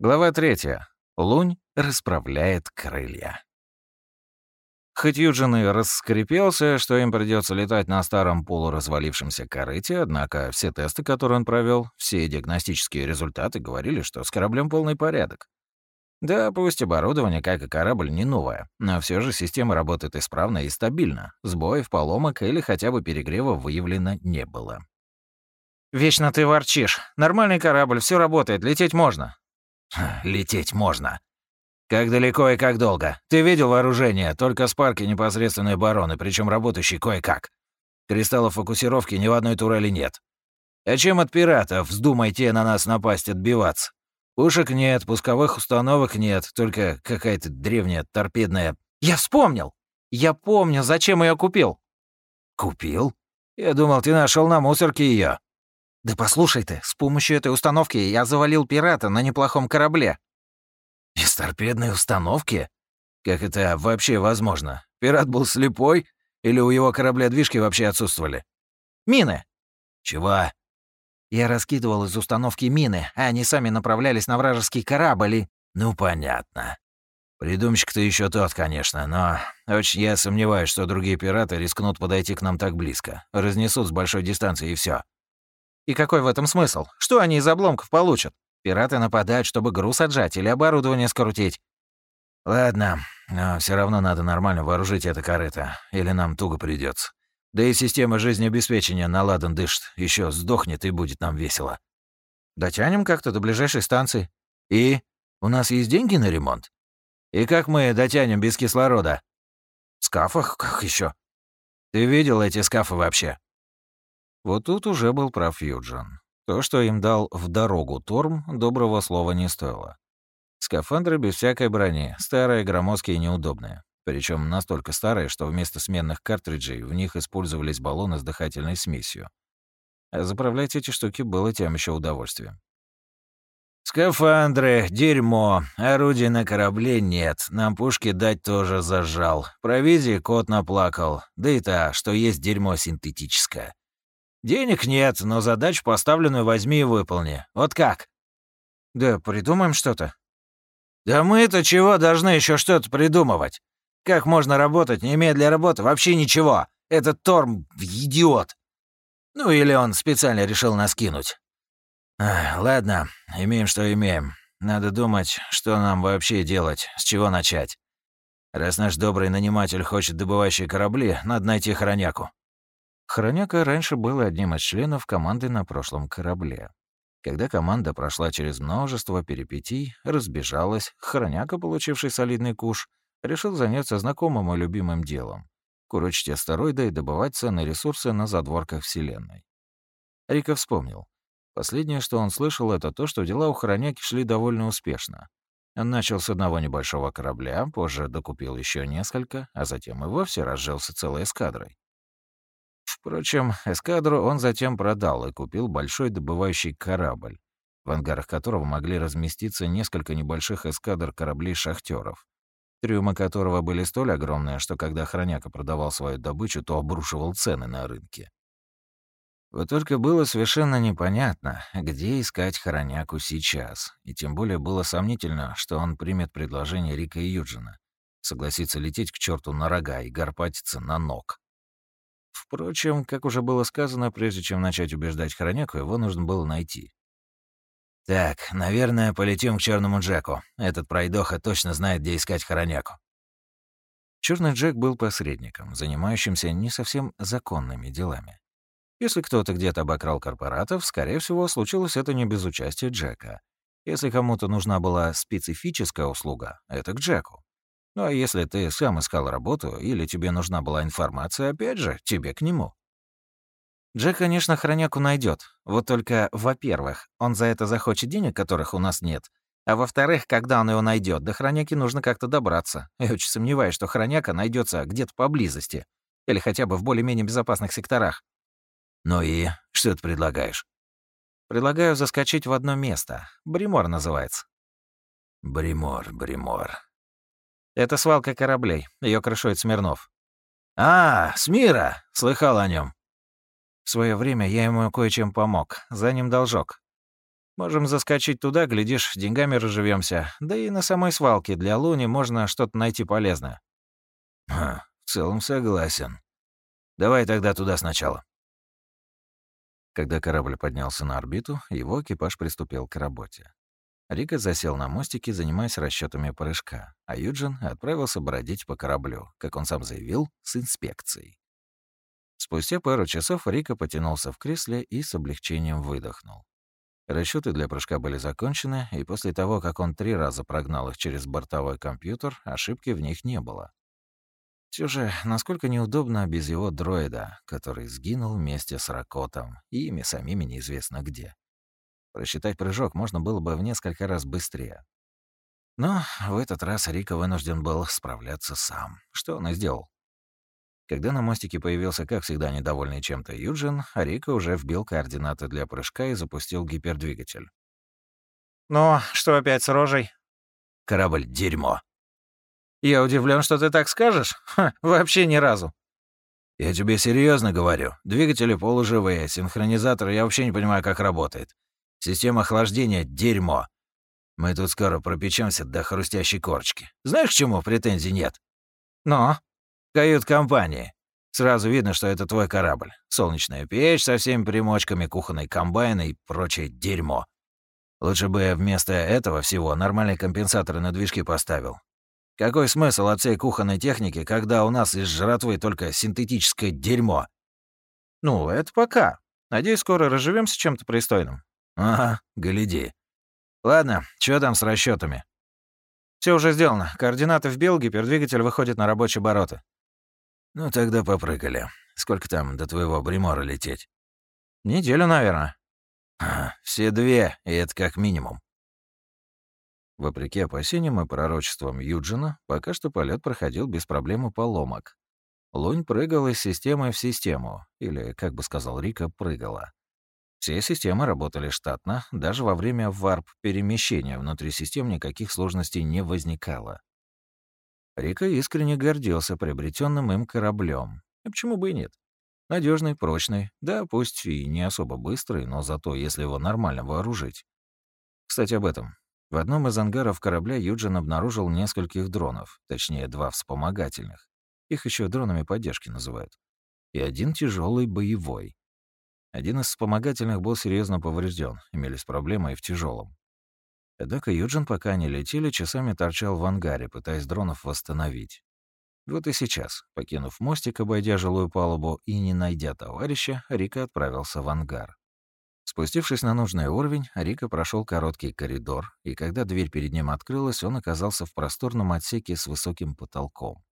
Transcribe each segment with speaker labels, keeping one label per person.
Speaker 1: Глава третья. Лунь расправляет крылья. Хоть Юджин и раскрепелся, что им придется летать на старом полуразвалившемся корыте, однако все тесты, которые он провел, все диагностические результаты говорили, что с кораблем полный порядок. Да, пусть оборудование, как и корабль, не новое, но все же система работает исправно и стабильно. Сбоев, поломок или хотя бы перегрева выявлено не было. «Вечно ты ворчишь. Нормальный корабль, все работает, лететь можно».
Speaker 2: «Лететь можно. Как далеко и как долго? Ты видел вооружение? Только спарки непосредственной бароны, причем работающие кое-как. Кристаллов фокусировки ни в одной турели нет. А чем от пиратов вздумайте на нас напасть отбиваться? Пушек нет, пусковых установок нет, только какая-то древняя торпедная...
Speaker 1: Я вспомнил! Я помню, зачем ее купил.
Speaker 2: Купил? Я думал, ты нашел на мусорке ее.
Speaker 1: Да послушай ты, с помощью этой установки я завалил пирата на неплохом корабле.
Speaker 2: Из торпедной установки? Как это вообще возможно? Пират был слепой? Или у его корабля движки вообще отсутствовали?
Speaker 1: Мины.
Speaker 2: Чего?
Speaker 1: Я раскидывал из установки мины, а они сами направлялись на вражеский корабль и...
Speaker 2: Ну, понятно. Придумщик-то еще тот, конечно, но очень я сомневаюсь, что другие пираты рискнут подойти к нам так близко. Разнесут с большой дистанции и все.
Speaker 1: И какой в этом смысл? Что они из обломков получат? Пираты нападают, чтобы груз отжать или оборудование скрутить.
Speaker 2: Ладно, но все равно надо нормально вооружить это корыто, или нам туго придется. Да и система жизнеобеспечения на ладан дышит, еще сдохнет и будет нам весело.
Speaker 1: Дотянем как-то до ближайшей станции.
Speaker 2: И? У нас есть деньги на ремонт? И как мы дотянем без кислорода?
Speaker 1: В скафах? Как еще?
Speaker 2: Ты видел эти скафы вообще?
Speaker 1: Вот тут уже был прав Юджин. То, что им дал в дорогу Торм, доброго слова не стоило. Скафандры без всякой брони, старые, громоздкие и неудобные. Причем настолько старые, что вместо сменных картриджей в них использовались баллоны с дыхательной смесью. А заправлять эти штуки было тем еще удовольствием.
Speaker 2: «Скафандры, дерьмо, орудий на корабле нет, нам пушки дать тоже зажал. Провизии кот наплакал, да и та, что есть дерьмо синтетическое. Денег нет, но задачу поставленную возьми и выполни. Вот как?
Speaker 1: Да придумаем что-то.
Speaker 2: Да мы-то чего должны еще что-то придумывать? Как можно работать, не имея для работы вообще ничего? Этот Торм — идиот. Ну или он специально решил нас кинуть. Ах, ладно, имеем, что имеем. Надо думать, что нам вообще делать, с чего начать. Раз наш добрый наниматель хочет добывающие корабли, надо найти хроняку.
Speaker 1: Хроняка раньше был одним из членов команды на прошлом корабле. Когда команда прошла через множество перипетий, разбежалась, Хроняка, получивший солидный куш, решил заняться знакомым и любимым делом — курочить астероиды и добывать ценные ресурсы на задворках Вселенной. Рика вспомнил. Последнее, что он слышал, это то, что дела у Хроняки шли довольно успешно. Он начал с одного небольшого корабля, позже докупил еще несколько, а затем и вовсе разжился целой эскадрой. Впрочем, эскадру он затем продал и купил большой добывающий корабль, в ангарах которого могли разместиться несколько небольших эскадр кораблей шахтеров, трюмы которого были столь огромные, что когда Хроняка продавал свою добычу, то обрушивал цены на рынке. Вот только было совершенно непонятно, где искать Хороняку сейчас, и тем более было сомнительно, что он примет предложение Рика и Юджина, согласится лететь к черту на рога и горпатиться на ног. Впрочем, как уже было сказано, прежде чем начать убеждать Хороняку, его нужно было найти.
Speaker 2: «Так, наверное, полетим к черному Джеку. Этот пройдоха точно знает, где искать Хороняку».
Speaker 1: Черный Джек был посредником, занимающимся не совсем законными делами. Если кто-то где-то обокрал корпоратов, скорее всего, случилось это не без участия Джека. Если кому-то нужна была специфическая услуга, это к Джеку. Ну а если ты сам искал работу или тебе нужна была информация, опять же, тебе к нему. Джек, конечно, хроняку найдет. Вот только, во-первых, он за это захочет денег, которых у нас нет. А во-вторых, когда он его найдет, до хроняки нужно как-то добраться. Я очень сомневаюсь, что хроняка найдется где-то поблизости. Или хотя бы в более-менее безопасных секторах.
Speaker 2: Ну и что ты предлагаешь?
Speaker 1: Предлагаю заскочить в одно место. Бримор называется.
Speaker 2: Бримор, Бримор.
Speaker 1: Это свалка кораблей. Ее крышует Смирнов.
Speaker 2: А, Смира! Слыхал о нем.
Speaker 1: В свое время я ему кое-чем помог. За ним должок. Можем заскочить туда, глядишь, деньгами разживемся. Да и на самой свалке для Луни можно что-то найти полезное».
Speaker 2: «Ха, в целом согласен. Давай тогда туда сначала».
Speaker 1: Когда корабль поднялся на орбиту, его экипаж приступил к работе. Рика засел на мостике, занимаясь расчетами прыжка, а Юджин отправился бродить по кораблю, как он сам заявил, с инспекцией. Спустя пару часов Рика потянулся в кресле и с облегчением выдохнул. Расчеты для прыжка были закончены, и после того, как он три раза прогнал их через бортовой компьютер, ошибки в них не было. Все же, насколько неудобно без его дроида, который сгинул вместе с Ракотом, и ими самими неизвестно где. Просчитать прыжок можно было бы в несколько раз быстрее. Но в этот раз Рика вынужден был справляться сам, что он и сделал. Когда на мостике появился, как всегда, недовольный чем-то Юджин, Рика уже вбил координаты для прыжка и запустил гипердвигатель.
Speaker 3: «Ну, что опять с рожей?»
Speaker 2: «Корабль — дерьмо»,
Speaker 3: я удивлен, что ты так скажешь. Ха, вообще ни разу.
Speaker 2: Я тебе серьезно говорю. Двигатели полуживые, синхронизатор я вообще не понимаю, как работает. Система охлаждения — дерьмо. Мы тут скоро пропечемся до хрустящей корочки. Знаешь, к чему претензий нет?
Speaker 3: Но.
Speaker 2: Кают-компании. Сразу видно, что это твой корабль. Солнечная печь со всеми примочками, кухонный комбайн и прочее дерьмо. Лучше бы я вместо этого всего нормальные компенсаторы на движки поставил. Какой смысл от всей кухонной техники, когда у нас из жратвы только синтетическое дерьмо?
Speaker 3: Ну, это пока. Надеюсь, скоро разживемся чем-то пристойным.
Speaker 2: Ага, гляди. Ладно, что там с расчетами?
Speaker 3: Все уже сделано. Координаты вбил, гипердвигатель выходит на рабочие обороты.
Speaker 2: Ну тогда попрыгали. Сколько там до твоего Бримора лететь?
Speaker 3: Неделю, наверное.
Speaker 2: А, все две, и это как минимум.
Speaker 1: Вопреки опасениям и пророчествам Юджина, пока что полет проходил без проблем и поломок. Лунь прыгала из системы в систему, или, как бы сказал Рика, прыгала. Все системы работали штатно, даже во время варп-перемещения внутри систем никаких сложностей не возникало. Рика искренне гордился приобретенным им кораблем. А почему бы и нет? Надежный, прочный, да, пусть и не особо быстрый, но зато если его нормально вооружить. Кстати, об этом. В одном из ангаров корабля Юджин обнаружил нескольких дронов, точнее, два вспомогательных. Их еще дронами поддержки называют. И один тяжелый боевой. Один из вспомогательных был серьезно поврежден, имелись проблемы и в тяжелом. Однако Юджин, пока они летели, часами торчал в ангаре, пытаясь дронов восстановить. Вот и сейчас, покинув мостик, обойдя жилую палубу и не найдя товарища, Рика отправился в ангар. Спустившись на нужный уровень, Рика прошел короткий коридор, и когда дверь перед ним открылась, он оказался в просторном отсеке с высоким потолком.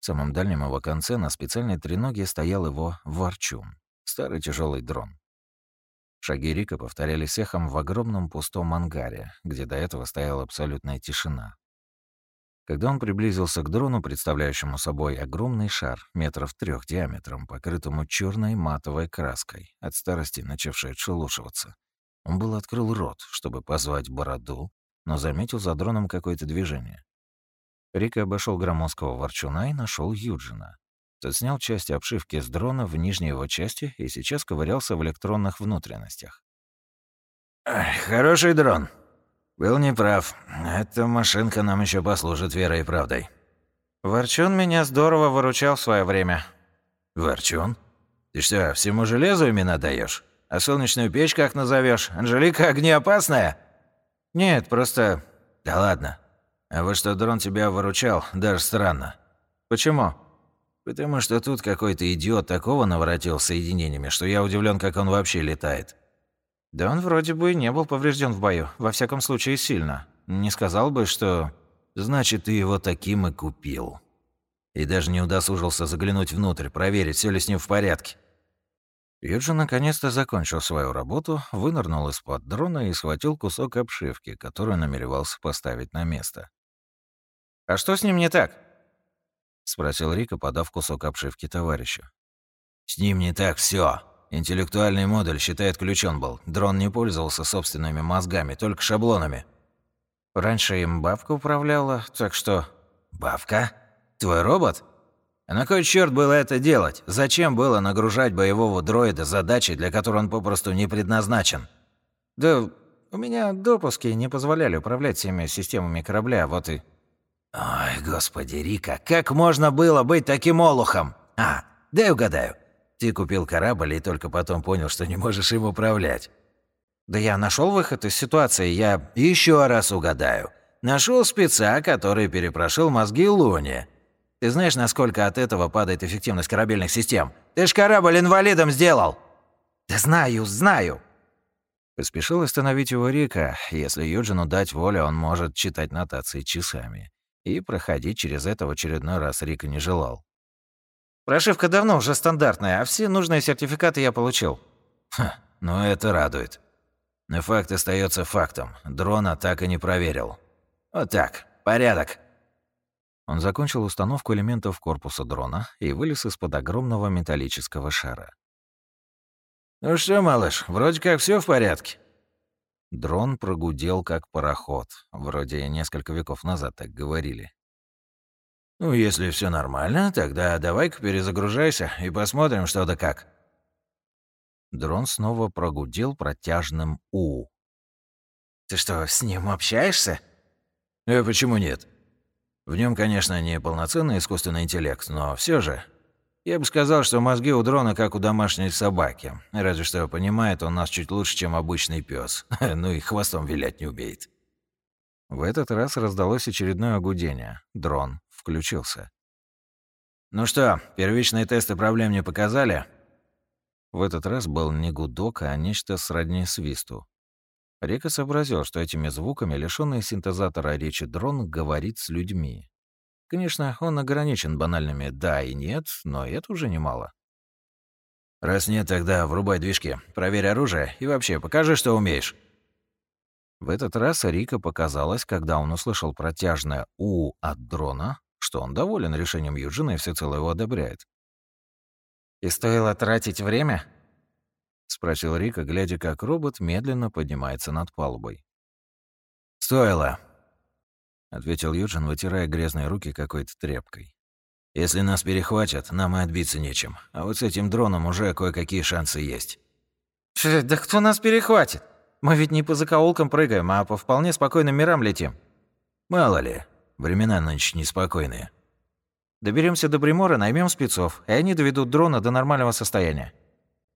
Speaker 1: В самом дальнем его конце на специальной треноге стоял его ворчун, старый тяжелый дрон. Шаги Рика повторялись эхом в огромном пустом ангаре, где до этого стояла абсолютная тишина. Когда он приблизился к дрону, представляющему собой огромный шар метров трех диаметром, покрытому черной матовой краской, от старости начавшей отшелушиваться, он был открыл рот, чтобы позвать бороду, но заметил за дроном какое-то движение. Рика обошел громоздкого ворчуна и нашел Юджина. Тот снял часть обшивки с дрона в нижней его части и сейчас ковырялся в электронных внутренностях.
Speaker 2: «Хороший дрон», был неправ. Эта машинка нам еще послужит верой и правдой.
Speaker 3: Ворчун меня здорово выручал в свое время.
Speaker 2: Ворчун? Ты что, всему железу имена даешь? А солнечную печь как назовешь? Анжелика огнеопасная?
Speaker 3: Нет, просто...
Speaker 2: Да ладно. А вот что дрон тебя выручал, даже странно.
Speaker 3: Почему?
Speaker 2: Потому что тут какой-то идиот такого наворотил соединениями, что я удивлен, как он вообще летает.
Speaker 3: Да он вроде бы не был поврежден в бою, во всяком случае сильно. Не сказал бы, что...
Speaker 2: Значит, ты его таким и купил. И даже не удосужился заглянуть внутрь, проверить, все ли с ним в порядке.
Speaker 1: Юджин наконец-то закончил свою работу, вынырнул из-под дрона и схватил кусок обшивки, который намеревался поставить на место.
Speaker 3: «А что с ним не так?»
Speaker 1: — спросил Рика, подав кусок обшивки товарищу.
Speaker 2: «С ним не так все. Интеллектуальный модуль, считает, ключен был. Дрон не пользовался собственными мозгами, только шаблонами.
Speaker 3: Раньше им бабка управляла, так что...
Speaker 2: Бабка? Твой робот? А на кой черт было это делать? Зачем было нагружать боевого дроида задачей, для которой он попросту не предназначен?
Speaker 3: Да У меня допуски не позволяли управлять всеми системами корабля, вот и...»
Speaker 2: «Ой, господи, Рика, как можно было быть таким олухом? А, дай угадаю. Ты купил корабль и только потом понял, что не можешь им управлять».
Speaker 3: «Да я нашел выход из ситуации, я...»
Speaker 2: Еще раз угадаю. Нашел спеца, который перепрошил мозги Луне. Ты знаешь, насколько от этого падает эффективность корабельных систем? Ты ж корабль инвалидом сделал!»
Speaker 3: «Да знаю, знаю!»
Speaker 1: Поспешил остановить его Рика. Если Юджину дать волю, он может читать нотации часами. И проходить через это в очередной раз Рика не желал.
Speaker 3: «Прошивка давно уже стандартная, а все нужные сертификаты я получил».
Speaker 2: «Ха, ну это радует. Но факт остается фактом. Дрона так и не проверил. Вот так, порядок».
Speaker 1: Он закончил установку элементов корпуса дрона и вылез из-под огромного металлического шара.
Speaker 2: «Ну что, малыш, вроде как все в порядке?»
Speaker 1: Дрон прогудел, как пароход. Вроде несколько веков назад так говорили.
Speaker 2: «Ну, если все нормально, тогда давай-ка перезагружайся и посмотрим, что да как».
Speaker 1: Дрон снова прогудел протяжным «у».
Speaker 3: «Ты что, с ним общаешься?»
Speaker 2: «Э, почему нет? В нем, конечно, не полноценный искусственный интеллект, но все же я бы сказал, что мозги у дрона как у домашней собаки. Разве что понимает он нас чуть лучше, чем обычный пес. ну и хвостом вилять не умеет.
Speaker 1: В этот раз раздалось очередное гудение. Дрон включился.
Speaker 2: «Ну что, первичные тесты проблем не показали?»
Speaker 1: В этот раз был не гудок, а нечто сродни свисту. Река сообразил, что этими звуками, лишённый синтезатора речи дрон, говорит с людьми. Конечно, он ограничен банальными «да» и «нет», но это уже немало.
Speaker 2: «Раз нет, тогда врубай движки, проверь оружие и вообще покажи, что умеешь».
Speaker 1: В этот раз Рика показалось, когда он услышал протяжное «у» от дрона, что он доволен решением Юджина и всецело его одобряет.
Speaker 3: «И стоило тратить время?»
Speaker 1: — спросил Рика, глядя, как робот медленно поднимается над палубой.
Speaker 2: «Стоило», ответил Юджин, вытирая грязные руки какой-то тряпкой. Если нас перехватят, нам и отбиться нечем. А вот с этим дроном уже кое-какие шансы есть.
Speaker 3: Да кто нас перехватит? Мы ведь не по закоулкам прыгаем, а по вполне спокойным мирам летим.
Speaker 2: Мало ли, времена нынче неспокойные.
Speaker 3: Доберемся до Бримора, наймем спецов, и они доведут дрона до нормального состояния.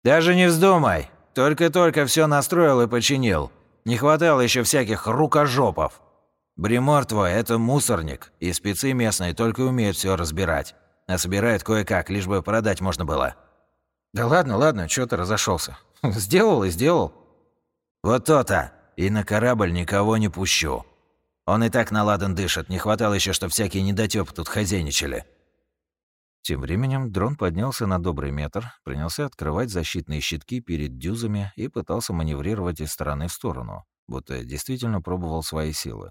Speaker 2: Даже не вздумай. Только-только все настроил и починил. Не хватало еще всяких рукожопов. Бримор твой – это мусорник, и спецы местные только умеют все разбирать. А собирают кое-как, лишь бы продать можно было».
Speaker 3: «Да ладно, ладно, чё ты разошелся? Сделал и сделал».
Speaker 2: «Вот то-то. И на корабль никого не пущу. Он и так наладан дышит, не хватало еще, чтобы всякие недотёпы тут хозяйничали».
Speaker 1: Тем временем дрон поднялся на добрый метр, принялся открывать защитные щитки перед дюзами и пытался маневрировать из стороны в сторону, будто действительно пробовал свои силы.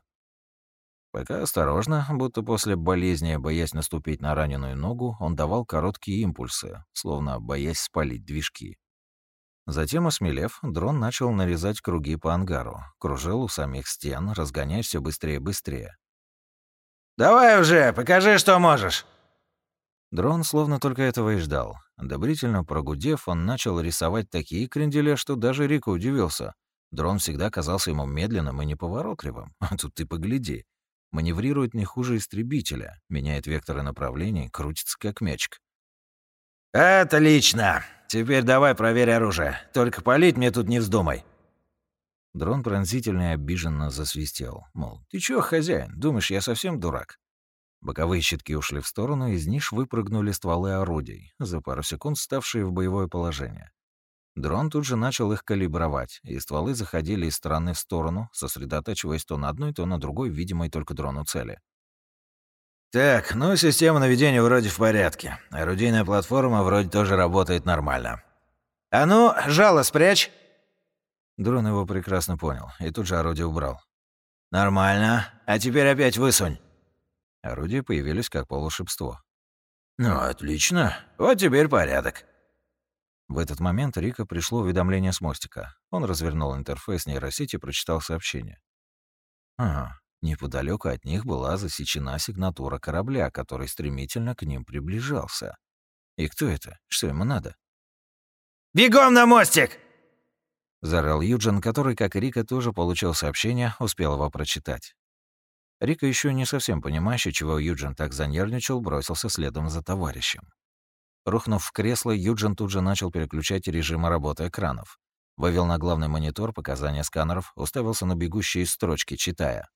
Speaker 1: Пока осторожно, будто после болезни, боясь наступить на раненую ногу, он давал короткие импульсы, словно боясь спалить движки. Затем, осмелев, дрон начал нарезать круги по ангару, кружил у самих стен, разгоняя все быстрее и быстрее.
Speaker 2: «Давай уже, покажи, что можешь!»
Speaker 1: Дрон словно только этого и ждал. Одобрительно прогудев, он начал рисовать такие кренделя, что даже Рика удивился. Дрон всегда казался ему медленным и неповоротливым. А тут ты погляди. Маневрирует не хуже истребителя, меняет векторы направлений, крутится как мячик.
Speaker 2: «Отлично! Теперь давай проверь оружие. Только палить мне тут не вздумай».
Speaker 1: Дрон пронзительно и обиженно засвистел. Мол, ты чё, хозяин, думаешь, я совсем дурак? Боковые щитки ушли в сторону, из ниш выпрыгнули стволы орудий, за пару секунд ставшие в боевое положение. Дрон тут же начал их калибровать, и стволы заходили из стороны в сторону, сосредотачиваясь то на одной, то на другой, видимой только дрону цели.
Speaker 2: «Так, ну, система наведения вроде в порядке. Орудийная платформа вроде тоже работает нормально. А ну, жало спрячь!»
Speaker 1: Дрон его прекрасно понял, и тут же орудие убрал.
Speaker 2: «Нормально. А теперь опять высунь».
Speaker 1: Орудия появились как полушебство.
Speaker 2: «Ну, отлично. Вот теперь порядок».
Speaker 1: В этот момент Рика пришло уведомление с мостика. Он развернул интерфейс нейросети и прочитал сообщение. Ага, неподалеку от них была засечена сигнатура корабля, который стремительно к ним приближался. И кто это? Что ему надо?
Speaker 2: «Бегом на мостик!»
Speaker 1: Зарал Юджин, который, как и Рика, тоже получил сообщение, успел его прочитать. Рика, еще не совсем понимающий, чего Юджин так занервничал, бросился следом за товарищем. Рухнув в кресло, Юджин тут же начал переключать режимы работы экранов. Вывел на главный монитор показания сканеров, уставился на бегущие строчки, читая.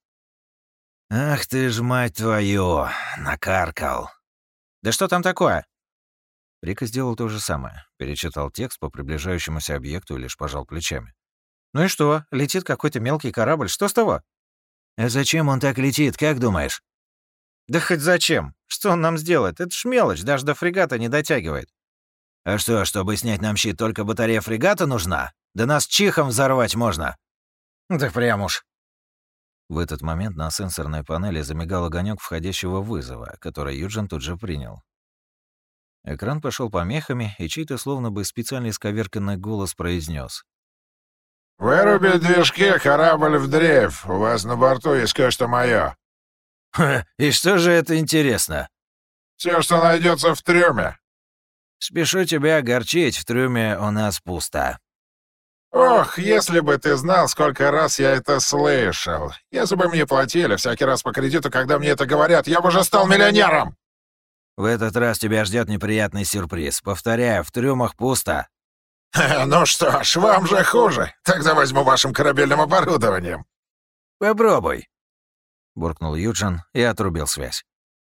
Speaker 2: «Ах ты ж, мать твою, накаркал!»
Speaker 3: «Да что там такое?»
Speaker 1: Рика сделал то же самое. Перечитал текст по приближающемуся объекту и лишь пожал плечами.
Speaker 3: «Ну и что? Летит какой-то мелкий корабль. Что с того?»
Speaker 2: «А зачем он так летит, как думаешь?»
Speaker 3: «Да хоть зачем? Что он нам сделает? Это ж мелочь, даже до фрегата не дотягивает».
Speaker 2: «А что, чтобы снять нам щит, только батарея фрегата нужна? Да нас чихом взорвать можно!»
Speaker 3: «Да прям уж».
Speaker 1: В этот момент на сенсорной панели замигал огонек входящего вызова, который Юджин тут же принял. Экран пошел помехами, и чей-то словно бы специально исковерканный голос произнес:
Speaker 4: «Выруби движки, корабль в дрейф. У вас на борту есть кое-что мое.
Speaker 2: «И что же это интересно?»
Speaker 4: Все, что найдется в трюме».
Speaker 2: «Спешу тебя огорчить, в трюме у нас пусто».
Speaker 4: «Ох, если бы ты знал, сколько раз я это слышал. Если бы мне платили всякий раз по кредиту, когда мне это говорят, я бы уже стал миллионером!»
Speaker 2: В этот раз тебя ждет неприятный сюрприз. Повторяю, в трюмах пусто.
Speaker 4: «Ну что ж, вам же хуже. Тогда возьму вашим корабельным оборудованием».
Speaker 2: «Попробуй», — буркнул Юджин и отрубил связь.